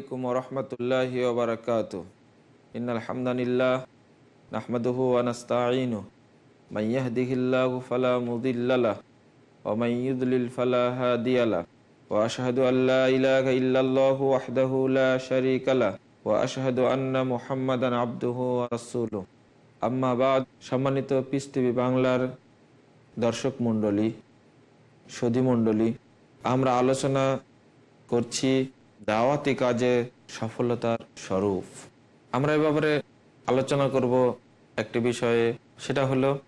আলাইকুম ওরহমতুল্লাহি ওবরাকাত ইন্নাল হামদানিল্লাহ নাহমাদুহু ওয়া নাস্তাঈনু ইয়াহদিহিল্লাহু ফালা মুদিল্লা লাহ ওয়া ইউদ্লিল ফালা হাদিয়া লাহ ওয়া আশহাদু আন লা ইলাহা ইল্লাল্লাহু ওয়াহদাহু লা শারীকা লাহ ওয়া আশহাদু আন্না মুহাম্মাদান আবদুহু ওয়া রাসূলুহু আম্মা বাদ সম্মানিত বাংলার দর্শক মণ্ডলী সধী মণ্ডলী, আমরা আলোচনা করছি দাওয়াতি কাজে সফলতার স্বরূপ। আমরা এ ব্যাপারে আলোচনা করব একটি বিষয়ে, সেটা হলো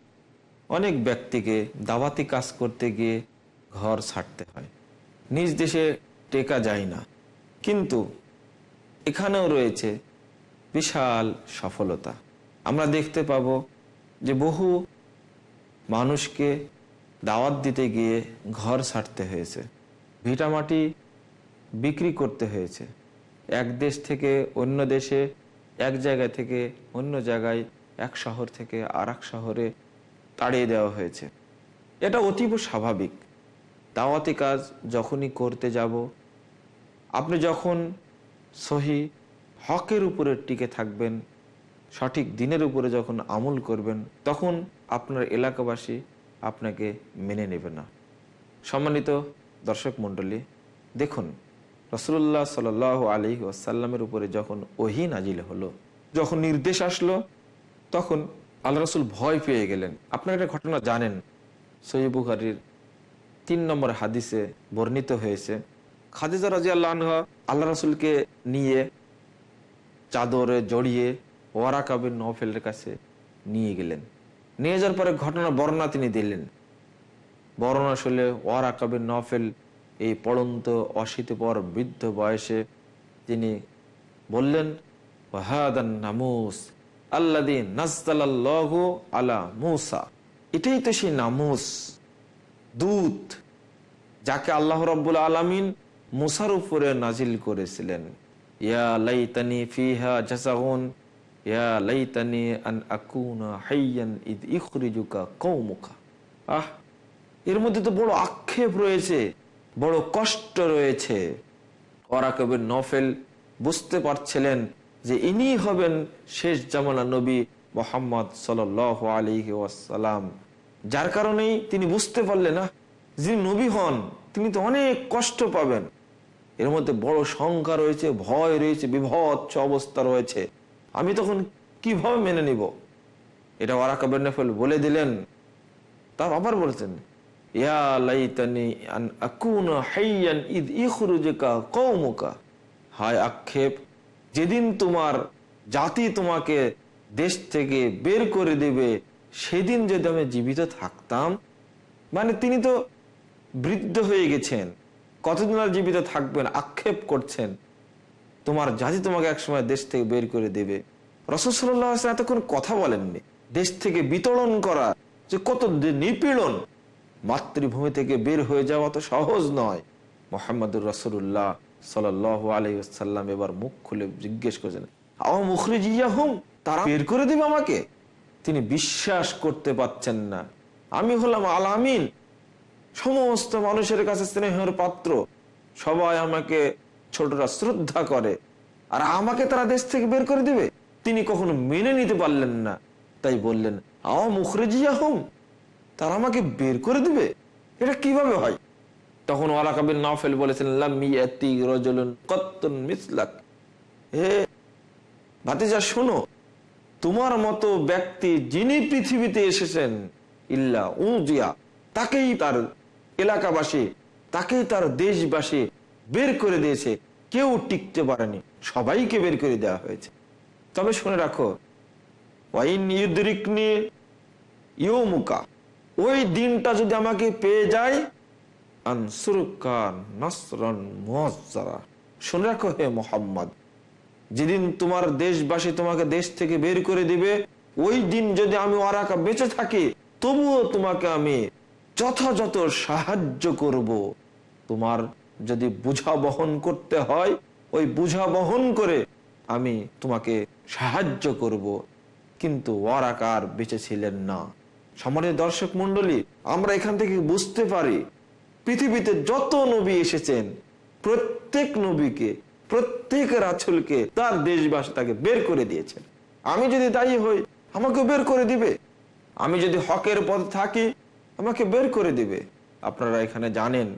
অনেক ব্যক্তিকে দাওয়াতি কাজ করতে গিয়ে ঘর ছাড়তে হয়। নিজ দেশে টেকা যায় না। কিন্তু এখানেও রয়েছে বিশাল সফলতা। আমরা দেখতে পাব যে বহু মানুষকে দাওয়াত দিতে গিয়ে ঘর ছাড়তে হয়েছে। ভিটামাটি বিক্রি করতে হয়েছে। এক দেশ থেকে অন্য দেশে, এক জায়গা থেকে অন্য জায়গায়, এক শহর থেকে আর শহরে তাড়িয়ে দেওয়া হয়েছে। এটা অতীব স্বাভাবিক। দাওয়াতি কাজ যখনই করতে যাব, আপনি যখন সহি হকের উপরে টিকে থাকবেন, সঠিক দিনের উপরে যখন আমল করবেন, তখন আপনার এলাকাবাসী আপনাকে মেনে নেবে না। সম্মানিত দর্শক মণ্ডলী, দেখুন রসুল্লাহ সাল আলী ওয়াসাল্লামের উপরে যখন ওহি নাজিল হলো, যখন নির্দেশ আসলো, তখন আল্লাহ রসুল ভয় পেয়ে গেলেন। আপনার একটা ঘটনা জানেন সহি বুখারির তিন নম্বর হাদিসে বর্ণিত হয়েছে, খাদিজা রাজি আল্লাহ আল্লাহ রসুলকে নিয়ে চাদরে জড়িয়ে ওয়ারা কাবির নফেলের কাছে নিয়ে গেলেন। নিয়ে যাওয়ার পরে ঘটনা বর্ণনা তিনি দিলেন। বর্ণনা শুনলে ওয়ারা কাবির নফেল এই পড়ন্ত অশীতপর বৃদ্ধ বয়সে তিনি বললেন নামুস আল্লাদি নাজদাল্লাহু আলা মুসা। এটাই তো সেই নামুস দূত যাকে আল্লাহ রব্বুল আলমিন মুসার উপরে নাজিল করেছিলেন। ইয়া লাইতানি ফিহা জাসাগুন ইয়া লাইতানি আন আকুনা হাইয়ান ইদ ইখরিজুকা কৌমুখা আহ, এর মধ্যে তো বড় আক্ষেপ রয়েছে। বড় কষ্ট রয়েছে। ওরাকবের নফেল বুঝতে পারছিলেন যে ইনি হবেন শেষ জামানা নবী মোহাম্মদ সাল আলী ওয়াসালাম যার কারণেই তিনি বুঝতে পারলেন না যিনি নবী হন, তিনি তো অনেক কষ্ট পাবেন। এর মধ্যে বড় শঙ্কা রয়েছে, ভয় রয়েছে, বিভৎস অবস্থা রয়েছে। আমি তখন কীভাবে মেনে নিব? এটা ওরাকাবের নফেল বলে দিলেন। তার আবার বলছেন আক্ষেপ, যেদিন তোমার জাতি তোমাকে দেশ থেকে বের করে দেবে, সেদিন যদি আমি জীবিত থাকতাম মানে তিনি তো বৃদ্ধ হয়ে গেছেন, কতদিন আর জীবিত থাকবেন, আক্ষেপ করছেন, তোমার জাতি তোমাকে একসময় দেশ থেকে বের করে দেবে। রসদাল্লাহ এতক্ষণ কথা বলেননি। দেশ থেকে বিতরণ করা যে কত নিপীড়ন মাতৃভূমি থেকে বের হয়ে যাওয়া তো সহজ নয়। মোহাম্মদুর রসুল্লাহ সাল আলাইসাল্লাম এবার মুখ খুলে জিজ্ঞেস করেছেন তারা বের করে দিবে আমাকে? তিনি বিশ্বাস করতে পাচ্ছেন না। আমি হলাম আলামিন সমস্ত মানুষের কাছে স্নেহের পাত্র। সবাই আমাকে ছোটরা শ্রদ্ধা করে, আর আমাকে তারা দেশ থেকে বের করে দিবে? তিনি কখনো মেনে নিতে পারলেন না। তাই বললেন আওয়া মুখরে জিয়া হুম তারা আমাকে বের করে দিবে? এটা কীভাবে হয়? তখন ওয়ালাকাবিন নাফেল বলেছেন হে ভাতিজা শোনো তোমার মতো ব্যক্তি যিনি পৃথিবীতে এসেছেন ইল্লা উজিয়া তাকেই তার এলাকাবাসী তাকেই তার দেশবাসী বের করে দিয়েছে। কেউ টিকতে পারেনি সবাইকে বের করে দেওয়া হয়েছে। তবে শুনে রাখো ওয়াইন ইউদ্রিকনি ইউমুকা। ওই দিনটা যদি আমাকে পেয়ে যায় শুনে রাখো হে মোহাম্মদ, যেদিন তোমার দেশবাসী তোমাকে দেশ থেকে বের করে দিবে, ওই দিন যদি আমি ওরাকা বেঁচে থাকি, তবুও তোমাকে আমি যথাযথ সাহায্য করব। তোমার যদি বুঝা বহন করতে হয়, ওই বুঝা বহন করে আমি তোমাকে সাহায্য করব। কিন্তু ওয়ারাকার বেঁচে ছিলেন না। সম্মানিত দর্শক মন্ডলী আমরা এখান থেকে বুঝতে পারি পৃথিবীতে যত নবী এসেছেন, প্রত্যেক নবীকে, প্রত্যেক রাছুলকে তার দেশবাসী তাকে বের করে দিয়েছেন। আমি যদি দায়ী হই আমাকে বের করে দিবে। আমি যদি হকের পথ থাকি, আমাকে বের করে দিবে। আপনারা এখানে জানেন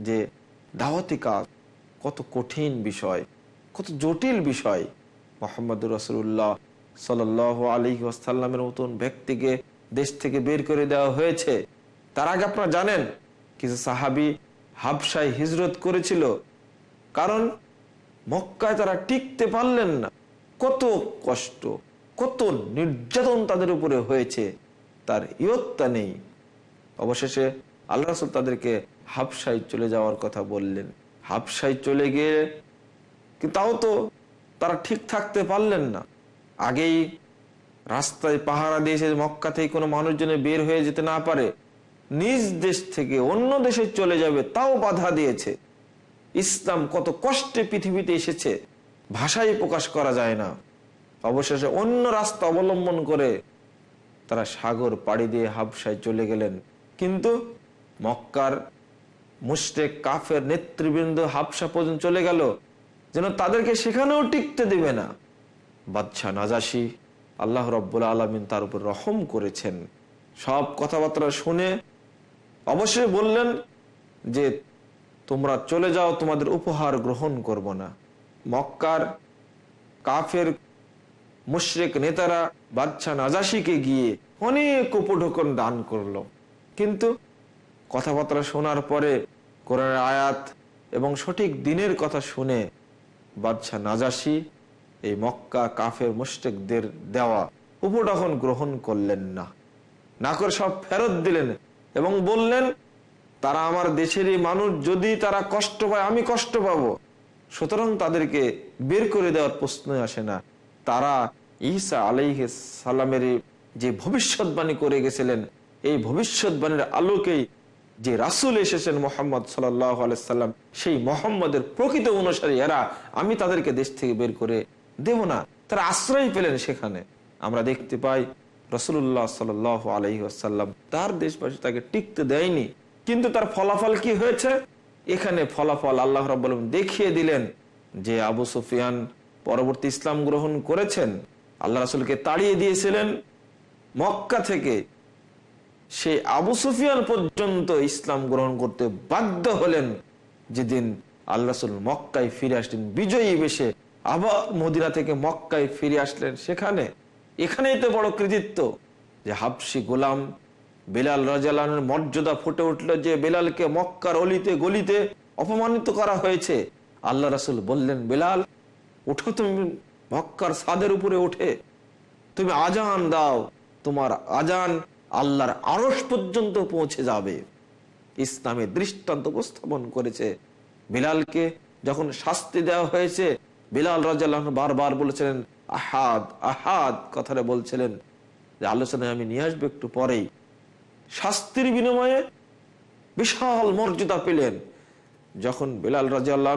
যে দাওয়াতি কাজ কত কঠিন বিষয়, কত জটিল বিষয়। মোহাম্মদুর রসুল্লাহ সাল আলী আসাল্লামের মতন ব্যক্তিকে দেশ থেকে বের করে দেওয়া হয়েছে। তার আগে আপনারা জানেন, কিছু সাহাবি হাবসায় হিজরত করেছিল। কারণ মক্কায় তারা টিকতে পারলেন না। কত কষ্ট, কত নির্যাতন তাদের উপরে হয়েছে। তার ইয়ত্তা নেই। অবশেষে আল্লাহ রসুল তাদেরকে হাবসাই চলে যাওয়ার কথা বললেন। হাবসাই চলে গিয়ে তাও তো তারা ঠিক থাকতে পারলেন না। আগেই রাস্তায় পাহারা দিয়েছে মক্কা থেকে কোনো মানুষজনে বের হয়ে যেতে না পারে, নিজ দেশ থেকে অন্য দেশে চলে যাবে, তাও বাধা দিয়েছে। ইসলাম কত কষ্টে পৃথিবীতে এসেছে ভাষায় প্রকাশ করা যায় না। অবশেষে অন্য রাস্তা অবলম্বন করে তারা সাগর পাড়ি দিয়ে হাবসায় চলে গেলেন। কিন্তু মক্কার মুস্টেক কাফের নেতৃবৃন্দ হাবসা পর্যন্ত চলে গেল, যেন তাদেরকে সেখানেও টিকতে দেবে না। বাদশাহ নাজাসি আল্লাহ রব্বুল আলমিন তার উপর রহম করেছেন। সব কথাবার্তা শুনে অবশ্যই বললেন যে, তোমরা চলে যাও, তোমাদের উপহার গ্রহণ করব না। মক্কার কাফের মুশ্রেক নেতারা বাদশাহ নাজাসিকে গিয়ে অনেক উপঢকন দান করল। কিন্তু কথাবার্তা শোনার পরে কোরআনের আয়াত এবং সঠিক দিনের কথা শুনে বাদশাহ নাজাসি এই মক্কা কাফের মুশ্রেকদের দেওয়া উপঢকন গ্রহণ করলেন না। না করে সব ফেরত দিলেন এবং বললেন, তারা আমার দেশেরই মানুষ, যদি তারা কষ্ট পায়, আমি কষ্ট পাবো। সুতরাং তাদেরকে বের করে দেওয়ার প্রশ্ন আসে না। তারা ঈসা আলাইহ সালামের যে ভবিষ্যৎবাণী করে গেছিলেন, এই ভবিষ্যৎবাণীর আলোকেই যে রাসুল এসেছেন মোহাম্মদ সাল্লাহ আলাইসাল্লাম সেই মোহাম্মদের প্রকৃত অনুসারী এরা। আমি তাদেরকে দেশ থেকে বের করে দেব না। তারা আশ্রয় পেলেন সেখানে। আমরা দেখতে পাই রসুল্লাহ সাল আলহি আসাল্লাম তার দেশবাসী তাকে টিকতে দেয়নি। কিন্তু তার ফলাফল কি হয়েছে? এখানে ফলাফল আল্লাহ রব দেখিয়ে দিলেন যে আবু সুফিয়ান পরবর্তী ইসলাম গ্রহণ করেছেন। আল্লাহ রাসুলকে তাড়িয়ে দিয়েছিলেন। মক্কা থেকে সেই আবু সুফিয়ান পর্যন্ত ইসলাম গ্রহণ করতে বাধ্য হলেন। যেদিন আল্লাহ রাসুল মক্কায় ফিরে আসলেন বিজয়ী বেশে আবার মদিনা থেকে মক্কায় ফিরে আসলেন। সেখানে, এখানেই তো বড় কৃতিত্ব যে হাবসি গোলাম বেলাল রাজালানের মর্যাদা ফুটে উঠল যে বেলালকে মক্কার অলিতে, গলিতে অপমানিত করা হয়েছে। আল্লাহ রাসুল বললেন, বেলাল উঠো তুমি মক্কার সাদের উপরে উঠে। তুমি আজান দাও। তোমার আজান আল্লাহর আড়স পর্যন্ত পৌঁছে যাবে। ইসলামে দৃষ্টান্ত উপস্থাপন করেছে বিলালকে। যখন শাস্তি দেওয়া হয়েছে বিলাল রাজা বারবার বলেছিলেন, আহাদ আহাদ কথাটা বলছিলেন যে আলোচনায় আমি নিয়ে আসব একটু পরেই। শাস্তির বিনিময়ে বিশাল মর্যাদা পেলেন। যখন বিলাল রাজিয়াল্লাহ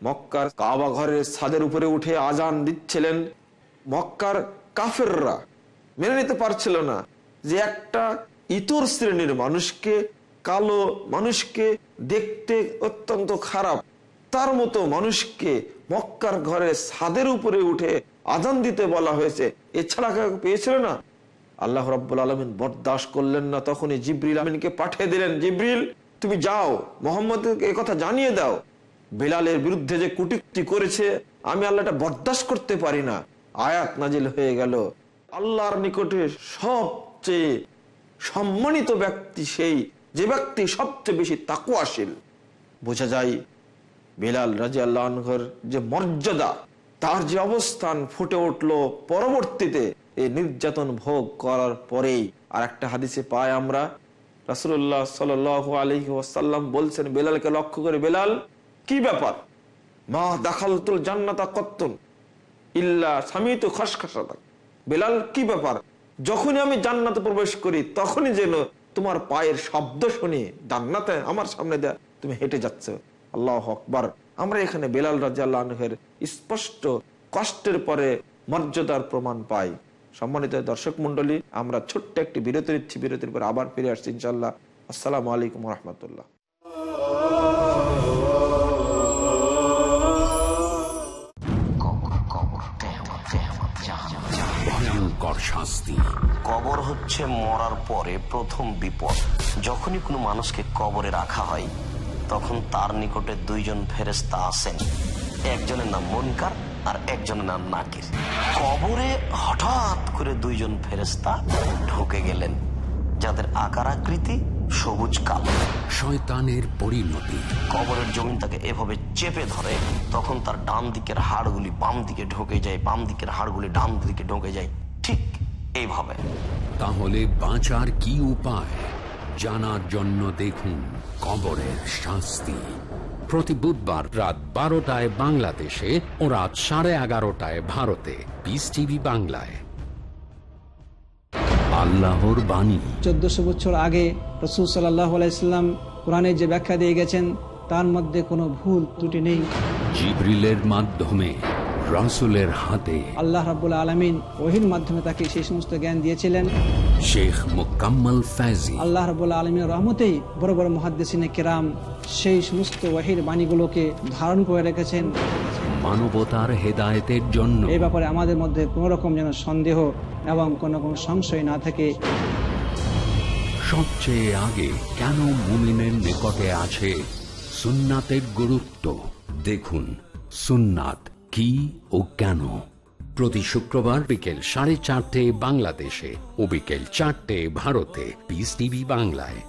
মক্কার কাবা ঘরের ছাদের উপরে উঠে আজান দিচ্ছিলেন, মক্কার কাফেররা মেনে নিতে পারছিল না যে একটা ইতর শ্রেণির মানুষকে, কালো মানুষকে দেখতে অত্যন্ত খারাপ। তার মতো মানুষকে মক্কার ঘরে ছাদের উপরে উঠে আজান দিতে বলা হয়েছে। এছাড়া কাউকে পেয়েছিল না? আল্লাহ রব্বুল আলমিন বরদাস্ত করলেন না, তখনই জিব্রিল আমিনকে পাঠিয়ে দিলেন। জিব্রিল, তুমি যাও, মোহাম্মদকে কথা জানিয়ে দাও। বেলালের বিরুদ্ধে যে কুটিক্তি করেছে, আমি আল্লাহটা বরদাস্ত করতে পারি না। আয়াত নাজিল হয়ে গেল। আল্লাহর নিকটে সবচেয়ে সম্মানিত ব্যক্তি সেই, যে ব্যক্তি সবচেয়ে বেশি তাকুয়াশীল। বোঝা যায় বিলাল রাজি আল্লাহর যে মর্যাদা, তার যে অবস্থান ফুটে উঠল পরবর্তীতে, এই নির্যাতন ভোগ করার পরেই। আর একটা হাদিসে পাই আমরা রাসুল্লাহ সাল আলহি ওয়াসাল্লাম বলছেন, বেলালকে লক্ষ্য করে, বেলাল, কি ব্যাপার? মা দাখালতুল জান্নাতা কত্তুন ইল্লা স্বামী তো খসখসাতা বেলাল, কি ব্যাপার? যখনই আমি জান্নাতে প্রবেশ করি, তখনই যেন তোমার পায়ের শব্দ শুনি, জান্নাতে আমার সামনে দেয়া, তুমি হেঁটে যাচ্ছ। আল্লাহ আকবার। আমরা এখানে বেলাল রাজিয়াল্লাহের স্পষ্ট কষ্টের পরে মর্যাদার প্রমাণ পাই। সম্মানিত দর্শক মন্ডলী আমরা ছোট্ট একটি বিরতি নিচ্ছি। বিরতির পর আবার ফিরে আসছি ইনশাল্লাহ আসসালামু আলাইকুম রহমতুল্লাহ। ভয়ঙ্কর শাস্তি। কবর হচ্ছে মরার পরে প্রথম বিপদ। যখনই কোনো মানুষকে কবরে রাখা হয় তখন তার নিকটে দুইজন ফেরেস্তা আসেন একজনের নাম মনকার আর একজনের নাম নাকির। কবরে হঠাৎ করে দুইজন ফেরেস্তা ঢুকে গেলেন যাদের আকার আকৃতি সবুজ কালো। শয়তানের পরিণতি। কবরের জমিন তাকে এভাবে চেপে ধরে তখন তার ডান দিকের হাড়গুলি বাম দিকে ঢোকে যায় বাম দিকের হাড়গুলি ডান দিকে ঢোকে যায় ঠিক এইভাবে। তাহলে বাঁচার কি উপায়? জানার জন্য দেখুন। কবরের শাস্তি। প্রতি বুধবার রাত বারোটায় বাংলাদেশে ও রাত সাড়ে এগারোটায় ভারতে। পিস টিভি বাংলায়। আল্লাহর বাণী। চোদ্দশো বছর আগে রসুল সাল্লাহ আলাইস্লাম কোরআনের যে ব্যাখ্যা দিয়ে গেছেন তার মধ্যে কোনো ভুল ত্রুটি নেই। জিব্রিলের মাধ্যমে। রাসুলের হাতে। আল্লাহ রাবুল আলমিন ওহির মাধ্যমে তাকে সেই সমস্ত জ্ঞান দিয়েছিলেন। শেখ মোকাম্মল ফ্যাজি। আল্লাহ রাবুল আলমীর রহমতেই বড় বড় মহাদ্দেশিনে কেরাম সেই সমস্ত ওহির বাণীগুলোকে ধারণ করে রেখেছেন। মানবতার হেদায়েতের জন্য। এই ব্যাপারে আমাদের মধ্যে কোনো রকম যেন সন্দেহ এবং কোনো কোনো সংশয় না থাকে। সবচেয়ে আগে কেন মুমিনের নিকটে আছে সুন্নাতের গুরুত্ব? দেখুন সুন্নাত। কি ও কেন? প্রতি শুক্রবার বিকেল সাড়ে চারটে বাংলাদেশে ও বিকেল চারটে ভারতে। পিস টিভি বাংলায়।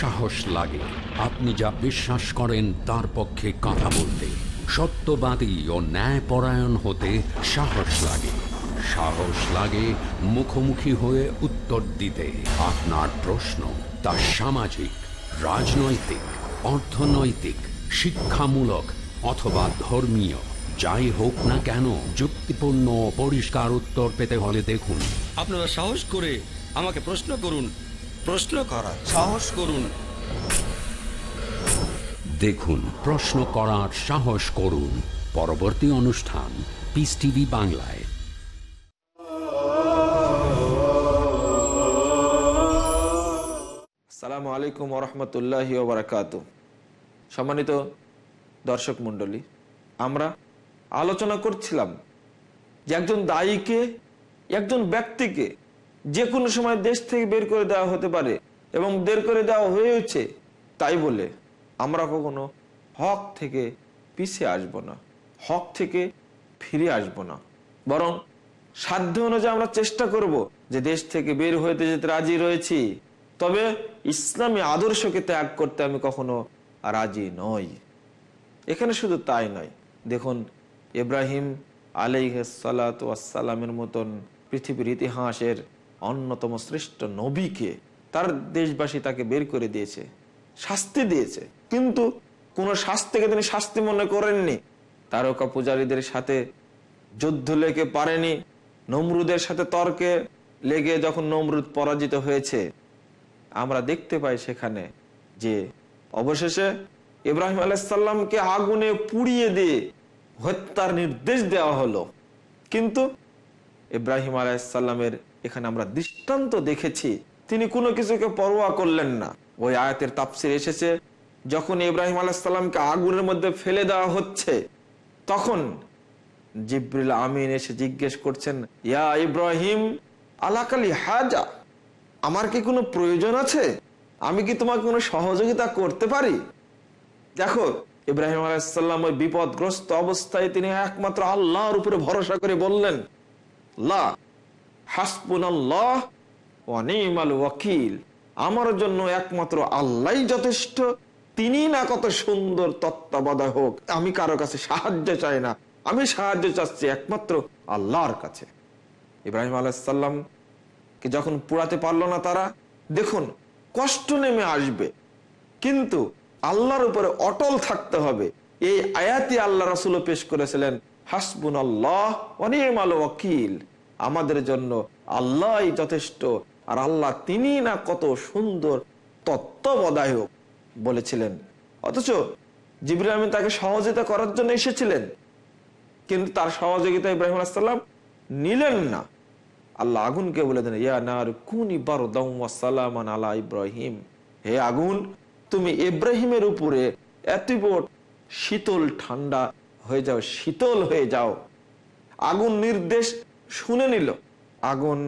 সাহস লাগে। আপনি যা বিশ্বাস করেন, তার পক্ষে কথা বলতে। সত্যবাদী ও ন্যায়পরায়ণ হতে সাহস লাগে। সাহস লাগে মুখোমুখি হয়ে উত্তর দিতে। আপনার প্রশ্ন। তা সামাজিক, রাজনৈতিক, অর্থনৈতিক, শিক্ষামূলক অথবা ধর্মীয়। যাই হোক না কেন, যুক্তিপূর্ণ পরিষ্কার উত্তর পেতে হলে দেখুন। আপনারা সাহস করে আমাকে প্রশ্ন করুন, প্রশ্ন করার সাহস করুন। দেখুন, প্রশ্ন করার সাহস করুন। পরবর্তী অনুষ্ঠান পিস টিভি বাংলায়। সালামু আলাইকুম রহমতুল্লাহ বারাকাত সম্মানিত দর্শক মণ্ডলী, আমরা আলোচনা করছিলাম যে একজন দায়ীকে, একজন ব্যক্তিকে যে কোনো সময় দেশ থেকে বের করে দেওয়া হতে পারে এবং বের করে দেওয়া হয়েছে তাই বলে আমরা কখনো হক থেকে পিছিয়ে আসব না, হক থেকে ফিরে আসব না। বরং সাধ্য অনুযায়ী আমরা চেষ্টা করব যে দেশ থেকে বের হইতে যেতে রাজি রয়েছি। তবে ইসলামী আদর্শকে ত্যাগ করতে আমি কখনো রাজি নই। এখানে শুধু তাই নয়। দেখুন, ইব্রাহিম আলাইসালামের মতন পৃথিবীর ইতিহাসের অন্যতম শ্রেষ্ঠ নবীকে তার দেশবাসী তাকে বের করে দিয়েছে, শাস্তি দিয়েছে। কিন্তু কোন শাস্তিকে তিনি শাস্তি মনে করেননি। তারকা পূজারীদের সাথে যুদ্ধ লেগে পারেনি, নমরুদের সাথে তর্কে লেগে যখন নমরুদ পরাজিত হয়েছে আমরা দেখতে পাই সেখানে যে অবশেষে ইব্রাহিম আলাইসাল্লামকে আগুনে পুড়িয়ে দিয়ে হত্যার নির্দেশ দেওয়া হলো। কিন্তু ইব্রাহিম আলাইসাল্লামের এখানে আমরা দৃষ্টান্ত দেখেছি, তিনি কোনো কিছুকে পরোয়া করলেন না। ওই আয়াতের তাপসির এসেছে, যখন ইব্রাহিম আলাইসাল্লামকে আগুনের মধ্যে ফেলে দেওয়া হচ্ছে, তখন জিব্রিল আমিন এসে জিজ্ঞেস করছেন, ইয়া ইব্রাহিম, আলাকালি হাজা? আমার কি কোনো প্রয়োজন আছে? আমি কি তোমাকে কোনো সহযোগিতা করতে পারি? দেখো, ইব্রাহিম আলাইসাল্লাম ওই বিপদগ্রস্ত অবস্থায় তিনি একমাত্র আল্লাহর উপরে ভরসা করে বললেন, লা হাসপুন আল্লাহ ওয়াকিল। আমার জন্য একমাত্র আল্লাহ যথেষ্ট তিনি না কত সুন্দর তত্ত্বাবধায়ক আমি কারও কাছে সাহায্য চাই না। আমি সাহায্য চাচ্ছি একমাত্র আল্লাহর কাছে। ইব্রাহিম আলাইসাল্লাম যখন পুরাতে পারল না তারা, দেখুন, কষ্ট নেমে আসবে। কিন্তু আল্লাহর উপরে অটল থাকতে হবে। এই আয়াতি আল্লাহ রাসুল পেশ করেছিলেন হাসবুন আল্লাহ অনিমাল ওয়াকিল। আমাদের জন্য আল্লাহ যথেষ্ট, আর আল্লাহ তিনি না কত সুন্দর তত্ত্বাবধায়ক বলেছিলেন। অথচ জিবরাইল আমিন তাকে সহযোগিতা করার জন্য এসেছিলেন, কিন্তু তার সহযোগিতা ইব্রাহিম আলাইসাল্লাম নিলেন না। আল্লাহ আগুনকে বলে দেন, ইয়া নার কুনি সালামান আলা ইব্রাহিম। হে আগুন, তুমি ইব্রাহিমের উপরে এতবট শীতল ঠান্ডা হয়ে যাও, শীতল হয়ে যাও। আগুন নির্দেশ শুনে নিল। আগুন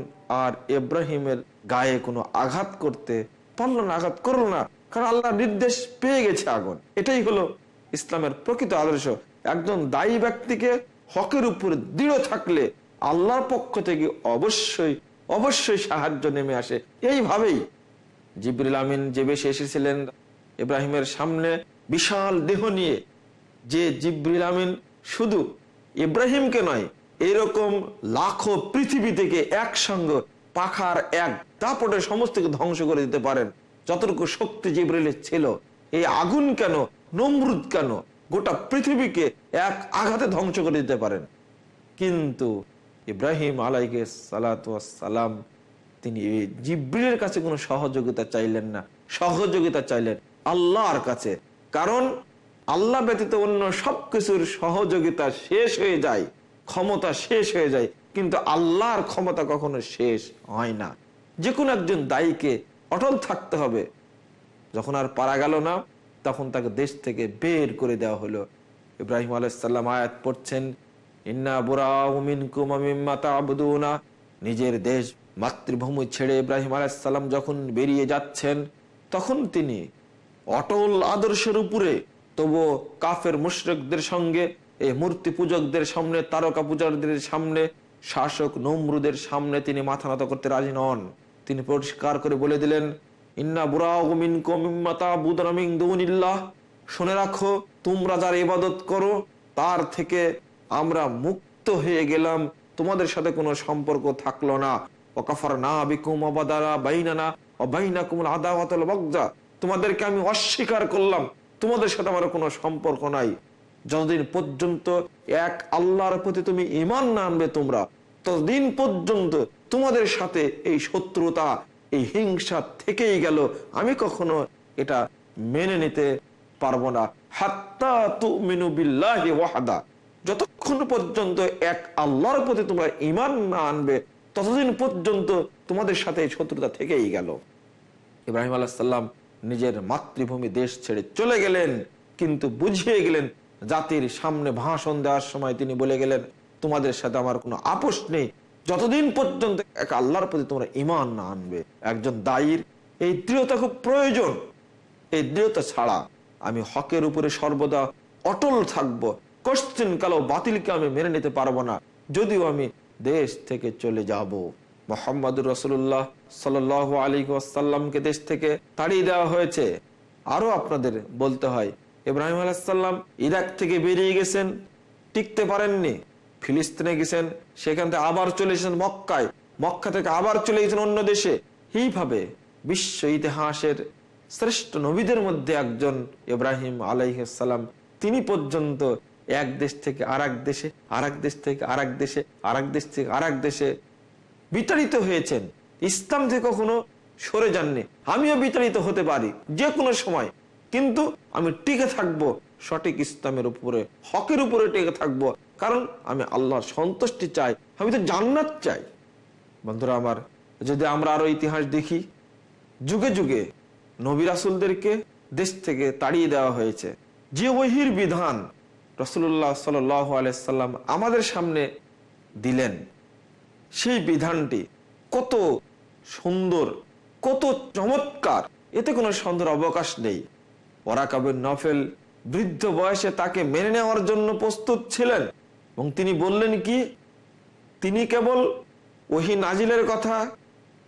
আর ইব্রাহিমের গায়ে কোনো আঘাত করতে পারল না, আঘাত করল না, কারণ আল্লাহ নির্দেশ পেয়ে গেছে আগুন। এটাই হলো ইসলামের প্রকৃত আদর্শ। একজন দায়ী ব্যক্তিকে হকের উপরে দৃঢ় থাকলে আল্লাহর পক্ষ থেকে অবশ্যই অবশ্যই সাহায্য নেমে আসে। এইভাবেই জিবরিল আমিন যে বেশি এসেছিলেন ইব্রাহিমের সামনে বিশাল দেহ নিয়ে, যে জিব্রিল আমিন শুধু ইব্রাহিমকে নয়, এরকম লাখো পৃথিবী থেকে একসঙ্গে পাখার এক দাপটে সমস্তকে ধ্বংস করে দিতে পারেন। যতটুকু শক্তি জিব্রিলের ছিল, এই আগুন কেন, নমরুদ কেন, গোটা পৃথিবীকে এক আঘাতে ধ্বংস করে দিতে পারেন। কিন্তু ইব্রাহিম আলাইকে সালাম তিনি জিব্রিলের কাছে কোনো সহযোগিতা চাইলেন না। সহযোগিতা চাইলেন আল্লাহর কাছে। কারণ আল্লাহ ব্যতীত অন্য সবকিছুর সহযোগিতা শেষ হয়ে যায়, ক্ষমতা শেষ হয়ে যায়, কিন্তু আল্লাহর ক্ষমতা কখনো শেষ হয় না। যে কোনো একজন দায়ীকে অটল থাকতে হবে। যখন আর পারা গেল না, তখন তাকে দেশ থেকে বের করে দেওয়া হলো। ইব্রাহিম আলাইসাল্লাম আয়াত পড়ছেন ইন্না বুড়া নিজের দেশ মাতৃভূমি ছেড়ে ইব্রাহিম আলাইসাল্লাম যখন বেরিয়ে যাচ্ছেন, তখন তিনি অটল আদর্শের উপরে তবু কাফের মুশরিকদের সঙ্গে, এই মূর্তি পূজকদের সামনে, তারকা পূজারদের সামনে, শাসক নমরুদের সামনে তিনি মাথা নত করতে রাজি নন। তিনি পরিষ্কার করে বলে দিলেন, ইন্না দৌনিল্লাহ। শুনে রাখো, তোমরা যার ইবাদত করো, তার থেকে আমরা মুক্ত হয়ে গেলাম। তোমাদের সাথে কোনো সম্পর্ক থাকল না। ওকাফার না বিকুম অবাদারা বাইনানা অবাইনা কুমুল আদাওয়াতল বগজা তোমাদেরকে আমি অস্বীকার করলাম। তোমাদের সাথে আমার কোনো সম্পর্ক নাই। যতদিন পর্যন্ত এক আল্লাহর প্রতি তুমি ইমান না আনবে তোমরা, ততদিন পর্যন্ত তোমাদের সাথে এই শত্রুতা, এই হিংসা থেকেই গেল। আমি কখনো এটা মেনে নিতে পারব না। হাত্তা তুমিনু বিল্লাহি ওয়াহাদা। যতক্ষণ পর্যন্ত এক আল্লাহর প্রতি তোমরা ইমান না আনবে, ততদিন পর্যন্ত তোমাদের সাথে শত্রুতা থেকেই গেল। ইব্রাহিম আলাহ সাল্লাম নিজের মাতৃভূমি দেশ ছেড়ে চলে গেলেন, কিন্তু বুঝিয়ে গেলেন, জাতির সামনে ভাষণ দেওয়ার সময় তিনি বলে গেলেন, তোমাদের সাথে আমার কোনো আপোষ নেই। যতদিন পর্যন্ত এক আল্লাহর প্রতি তোমরা ইমান না আনবে, একজন দায়ীর, এই দৃঢ়তা খুব প্রয়োজন। এই দৃঢ়তা ছাড়া আমি হকের উপরে সর্বদা অটল থাকব। কোশ্চিন কালো বাতিলকে আমি মেনে নিতে পারব না। যদিও আমি দেশ থেকে চলে যাব। মোহাম্মদুর রসুল্লাহ সাল আলী আসাল্লামকে দেশ থেকে তাড়িয়ে দেওয়া হয়েছে। আরও আপনাদের বলতে হয়, ইব্রাহিম আলাহাল্লাম ইরাক থেকে বেরিয়ে গেছেন, টিকতে পারেননি, ফিলিস্তিনে গেছেন, সেখান থেকে আবার চলে এসেছেন মক্কায়। মক্কা থেকে আবার চলে গেছেন অন্য দেশে। এইভাবে বিশ্ব ইতিহাসের শ্রেষ্ঠ নবীদের মধ্যে একজন ইব্রাহিম আলাইসাল্লাম তিনি পর্যন্ত এক দেশ থেকে আর দেশে আর দেশ থেকে আর দেশে আর দেশ থেকে আর দেশে বিতাড়িত হয়েছেন। ইসলাম থেকে কখনো সরে যাননি। আমিও বিতাড়িত হতে পারি যে কোনো সময়। কিন্তু আমি টিকে থাকব, সঠিক ইসলামের উপরে, হকের উপরে টিকে থাকব। কারণ আমি আল্লাহর সন্তুষ্টি চাই, আমি তো জান্নাত চাই। বন্ধুরা আমার, যদি আমরা আরও ইতিহাস দেখি, যুগে যুগে নবী রাসুলদেরকে দেশ থেকে তাড়িয়ে দেওয়া হয়েছে। যে ওহির বিধান রসুল্লাহ সাল আলাইসাল্লাম আমাদের সামনে দিলেন। সেই বিধানটি কত সুন্দর, কত চমৎকার। এতে কোনো সন্দেহ অবকাশ নেই। ওরাকাবের নফেল বৃদ্ধ বয়সে তাকে মেনে নেওয়ার জন্য প্রস্তুত ছিলেন এবং তিনি বললেন কি, তিনি কেবল ওহি নাজিলের কথা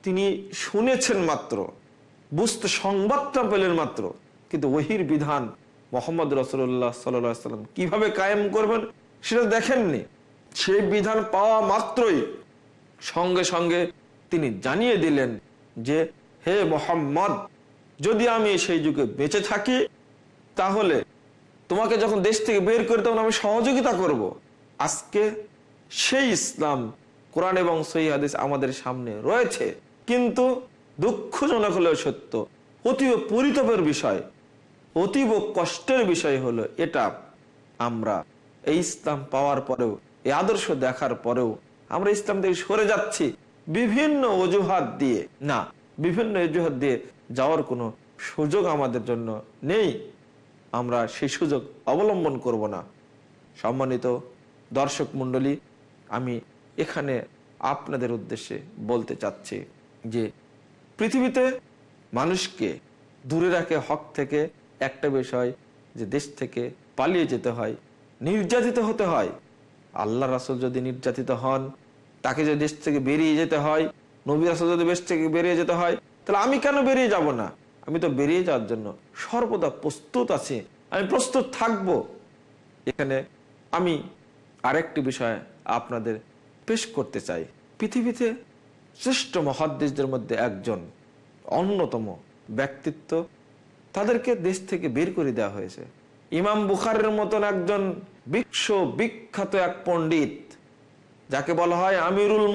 তিনি শুনেছেন মাত্র, বুঝতে সংবাদটা পেলেন মাত্র, কিন্তু ওহির বিধান মোহাম্মদ রসুল্লাহ সাল্লাম কীভাবে কায়েম করবেন সেটা দেখেননি সেই বিধান পাওয়া মাত্রই সঙ্গে সঙ্গে তিনি জানিয়ে দিলেন যে, হে মোহাম্মদ, যদি আমি সেই যুগে বেঁচে থাকি, তাহলে তোমাকে যখন দেশ থেকে বের করে তখন আমি সহযোগিতা করব। আজকে সেই ইসলাম, কোরআন এবং সহি হাদিস আমাদের সামনে রয়েছে কিন্তু দুঃখজনক হলেও সত্য অতীব পরিতাপের বিষয় অতীব কষ্টের বিষয় হলো এটা আমরা। এই ইসলাম পাওয়ার পরেও, এই আদর্শ দেখার পরেও আমরা ইসলাম থেকে সরে যাচ্ছি বিভিন্ন অজুহাত দিয়ে। না, বিভিন্ন অজুহাত দিয়ে যাওয়ার কোনো সুযোগ আমাদের জন্য নেই। আমরা সেই সুযোগ অবলম্বন করব না। সম্মানিত দর্শক মণ্ডলী, আমি এখানে আপনাদের উদ্দেশ্যে বলতে চাচ্ছি যে পৃথিবীতে মানুষকে দূরে রাখে হক থেকে একটা বিষয় যে দেশ থেকে পালিয়ে যেতে হয়, নির্যাতিত হতে হয়। আল্লাহ রাসুল যদি নির্যাতিত হন, তাকে যদি দেশ থেকে বেরিয়ে যেতে হয়, নবী রাসুল যদি দেশ থেকে বেরিয়ে যেতে হয়, তাহলে আমি কেন বেরিয়ে যাব না? আমি তো বেরিয়ে যাওয়ার জন্য সর্বদা প্রস্তুত আছি, আমি প্রস্তুত থাকব। এখানে আমি আরেকটি বিষয় আপনাদের পেশ করতে চাই। পৃথিবীতে শ্রেষ্ঠ মহাদ্দেশদের মধ্যে একজন অন্যতম ব্যক্তিত্ব তাদেরকে দেশ থেকে বের করে দেওয়া হয়েছে। ইমাম বুখারের মতন একজন বিশ্ব বিখ্যাত এক পণ্ডিত, যাকে বলা হয় আমিরুল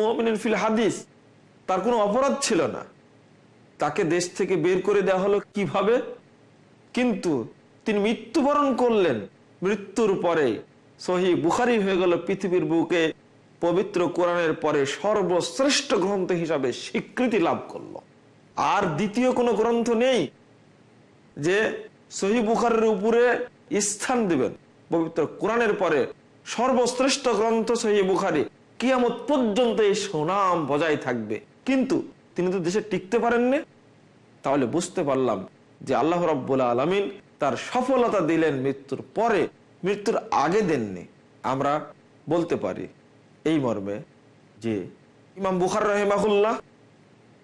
ফিল হাদিস, তার কোনো অপরাধ ছিল না। তাকে দেশ থেকে বের করে দেওয়া হলো কীভাবে? কিন্তু তিনি মৃত্যুবরণ করলেন। মৃত্যুর পরে সহি বুখারি হয়ে গেল পৃথিবীর বুকে, পবিত্র কোরআনের পরে সর্বশ্রেষ্ঠ গ্রন্থ হিসাবে স্বীকৃতি লাভ করল। আর দ্বিতীয় কোনো গ্রন্থ নেই যে সহি বুখারের উপরে স্থান দিবেন। পবিত্র কোরআনের পরে সর্বশ্রেষ্ঠ গ্রন্থ সহি বুখারি কিয়ামত পর্যন্ত এই সুনাম বজায় থাকবে। কিন্তু তিনি তো দেশে টিকতে পারেননি। তাহলে বুঝতে পারলাম যে আল্লাহ রব্বুল আলমিন তার সফলতা দিলেন মৃত্যুর পরে, মৃত্যুর আগে দেননি। আমরা বলতে পারি এই মর্মে যে ইমাম বুখার রহেমাহুল্লাহ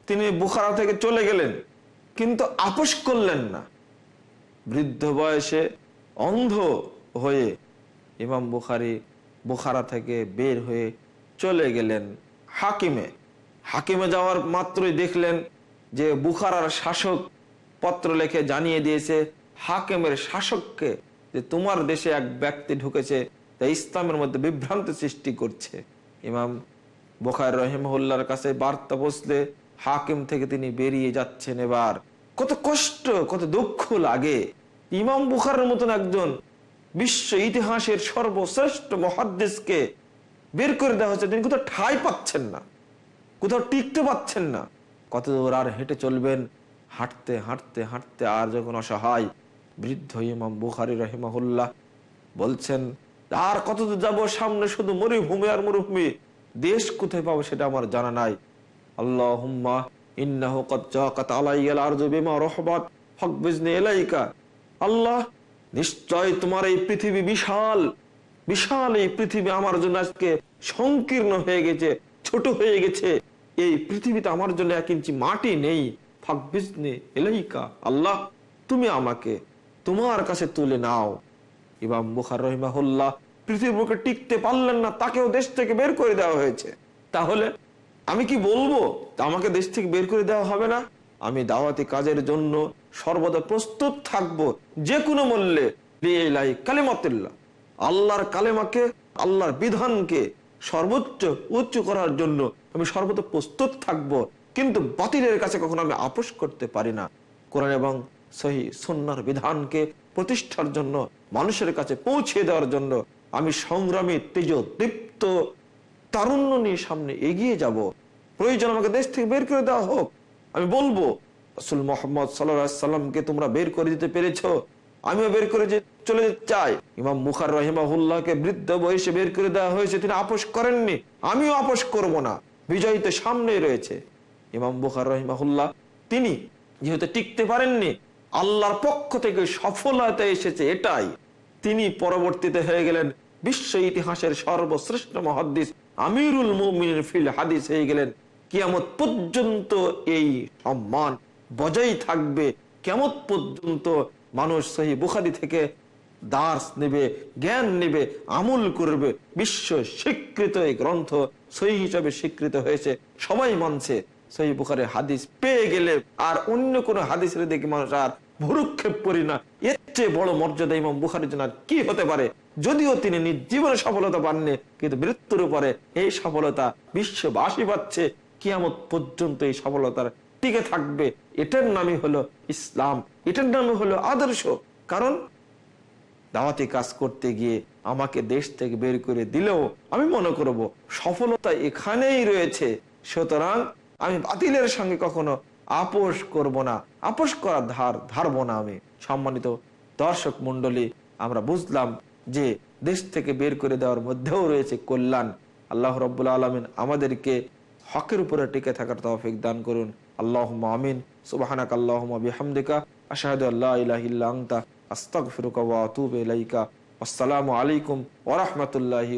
তিনি বুখারা থেকে চলে গেলেন, কিন্তু আপোষ করলেন না। বৃদ্ধ বয়সে অন্ধ হয়ে ইমাম বুখারি বুখারা থেকে বের হয়ে চলে গেলেন হাকিমে। হাকিমে যাওয়ার মাত্রই দেখলেন যে বুখারার শাসক পত্র লেখে জানিয়ে দিয়েছে, হাকিমের শাসককে যে তোমার দেশে এক ব্যক্তি ঢুকেছে, তা ইসলামের মধ্যে বিভ্রান্ত সৃষ্টি করছে। ইমাম বোখার রহিমহুল্লার কাছে বার্তা বসলে হাকিম থেকে তিনি বেরিয়ে যাচ্ছেন এবার। কত কষ্ট, কত দুঃখ লাগে। ইমাম বুখারের মতন একজন বিশ্ব ইতিহাসের সর্বশ্রেষ্ঠ মহাদ্দেশকে বের করে দেওয়া হচ্ছে তিনি কোথাও ঠাই পাচ্ছেন না, কোথাও টিকতে পাচ্ছেন না। কত দূর আর হেঁটে চলবেন, হাঁটতে হাঁটতে হাঁটতে আর যখন অসহায় বৃদ্ধ ইমাম বুখারি রহিমাহুল্লাহ বলছেন, আর কত দূর যাব? সামনে শুধু মরুভূমি আর মরুভূমি। দেশ কোথায় পাবো সেটা আমার জানা নাই। আল্লাহ আল্লাহ, নিশ্চয় তোমার এই পৃথিবী বিশাল বিশাল এই পৃথিবী আমার জন্য আজকে সংকীর্ণ হয়ে গেছে, ছোট হয়ে গেছে। এই পৃথিবীতে আমার জন্য এক ইঞ্চি মাটি নেই ফাক বিজনে এলাইকা আল্লাহ, তুমি আমাকে তোমার কাছে তুলে নাও। ইমাম বুখার রহিমাহুল্লাহ পৃথিবীর বুকে টিকতে পারলেন না, তাকেও দেশ থেকে বের করে দেওয়া হয়েছে। তাহলে আমি কি বলব? আমাকে দেশ থেকে বের করে দেওয়া হবে না। আমি দাওয়াতি কাজের জন্য সর্বদা প্রস্তুত থাকব যে কোনো মূল্যে কালেমাতিল্লাহ। আল্লাহর কালেমাকে, আল্লাহর বিধানকে সর্বোচ্চ উচ্চ করার জন্য আমি সর্বদা প্রস্তুত থাকব। কিন্তু বাতিলের কাছে কখনো আমি আপোষ করতে পারি না। কোরআন এবং সহি সন্ন্যার বিধানকে প্রতিষ্ঠার জন্য, মানুষের কাছে পৌঁছে দেওয়ার জন্য আমি সংগ্রামী তেজ দীপ্ত তারুণ্য নিয়ে সামনে এগিয়ে যাব। প্রয়োজন আমাকে দেশ থেকে বের করে দেওয়া হোক। আমি বলব, রসুল মোহাম্মদ সাল্লামকে তোমরা বের করে দিতে পেরেছ। আমিও বের করে চলে চাই। ইমাম মুখার রহিমাহুল্লাহকে বৃদ্ধ বয়সে বের করে দেওয়া হয়েছে, তিনি আপোষ করেননি। আমিও আপোষ করব না। বিজয়ী তো সামনেই রয়েছে। ইমাম বুখার রহিমাহুল্লাহ, তিনি যেহেতু টিকতে পারেননি, আল্লাহর পক্ষ থেকে সফলতা এসেছে, এটাই। তিনি পরবর্তীতে হয়ে গেলেন বিশ্ব ইতিহাসের সর্বশ্রেষ্ঠ মহাদ্দিস আমিরুল মুমিন ফিল হাদিস হয়ে গেলেন। কিয়ামত পর্যন্ত এই সম্মান বজায় থাকবে। কেমত পর্যন্ত মানুষ সেই বুখারি থেকে দাস নেবে, জ্ঞান নেবে, আমল করবে। বিশ্ব স্বীকৃত এই গ্রন্থ সেই হিসাবে স্বীকৃত হয়েছে। সবাই মানছে। সহি বুখারে হাদিস পেয়ে গেলে আর অন্য কোনো হাদিসের দেখে মানুষ আর ভুরুক্ষেপ করি না। এর চেয়ে বড় মর্যাদা ইমাম বুখারের জন্য কি হতে পারে? যদিও তিনি নিজ জীবনে সফলতা পাননি, কিন্তু মৃত্যুর উপরে এই সফলতা বিশ্ববাসী পাচ্ছে। কিয়ামত পর্যন্ত এই সফলতার টিকে থাকবে। এটার নামই হলো ইসলাম। এটার নামই হলো আদর্শ। কারণ দাওয়াতি কাজ করতে গিয়ে আমাকে দেশ থেকে বের করে দিলেও আমি মনে করব সফলতা এখানেই রয়েছে। সুতরাং আমি বাতিলের সঙ্গে কখনো আপোষ করব না। আপোষ করার ধার ধারবো না আমি। সম্মানিত দর্শক মন্ডলী আমরা বুঝলাম যে দেশ থেকে বের করে দেওয়ার মধ্যেও রয়েছে কল্যাণ। আল্লাহ রব্বুল আলমিন আমাদেরকে হকের উপরে টিকে থাকার তৌফিক দান করুন। আল্লাহ আমিন। সুবাহানাক আল্লাহ বিহামদিকা। আশাহাদু আল্লাহ আনতা। আস্তাগফিরুকা ইলাইকা। আসসালামু আলাইকুম ওয়া রাহমাতুল্লাহি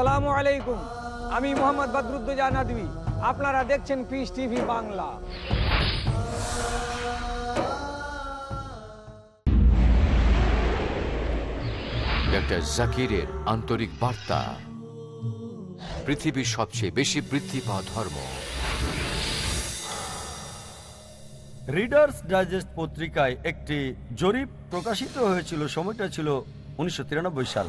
আসসালামু আলাইকুম। আমি মোহাম্মদ বদরুদ্দোজা নদী আপনারা দেখছেন পিস টিভি বাংলা। ডক্টর জাকিরের আন্তরিক বার্তা। পৃথিবীর সবচেয়ে বেশি বৃদ্ধি পাওয়া ধর্ম। রিডার্স ডাইজেস্ট পত্রিকায় একটি জরিপ প্রকাশিত হয়েছিল সময়টা ছিল উনিশশো তিরানব্বই সাল।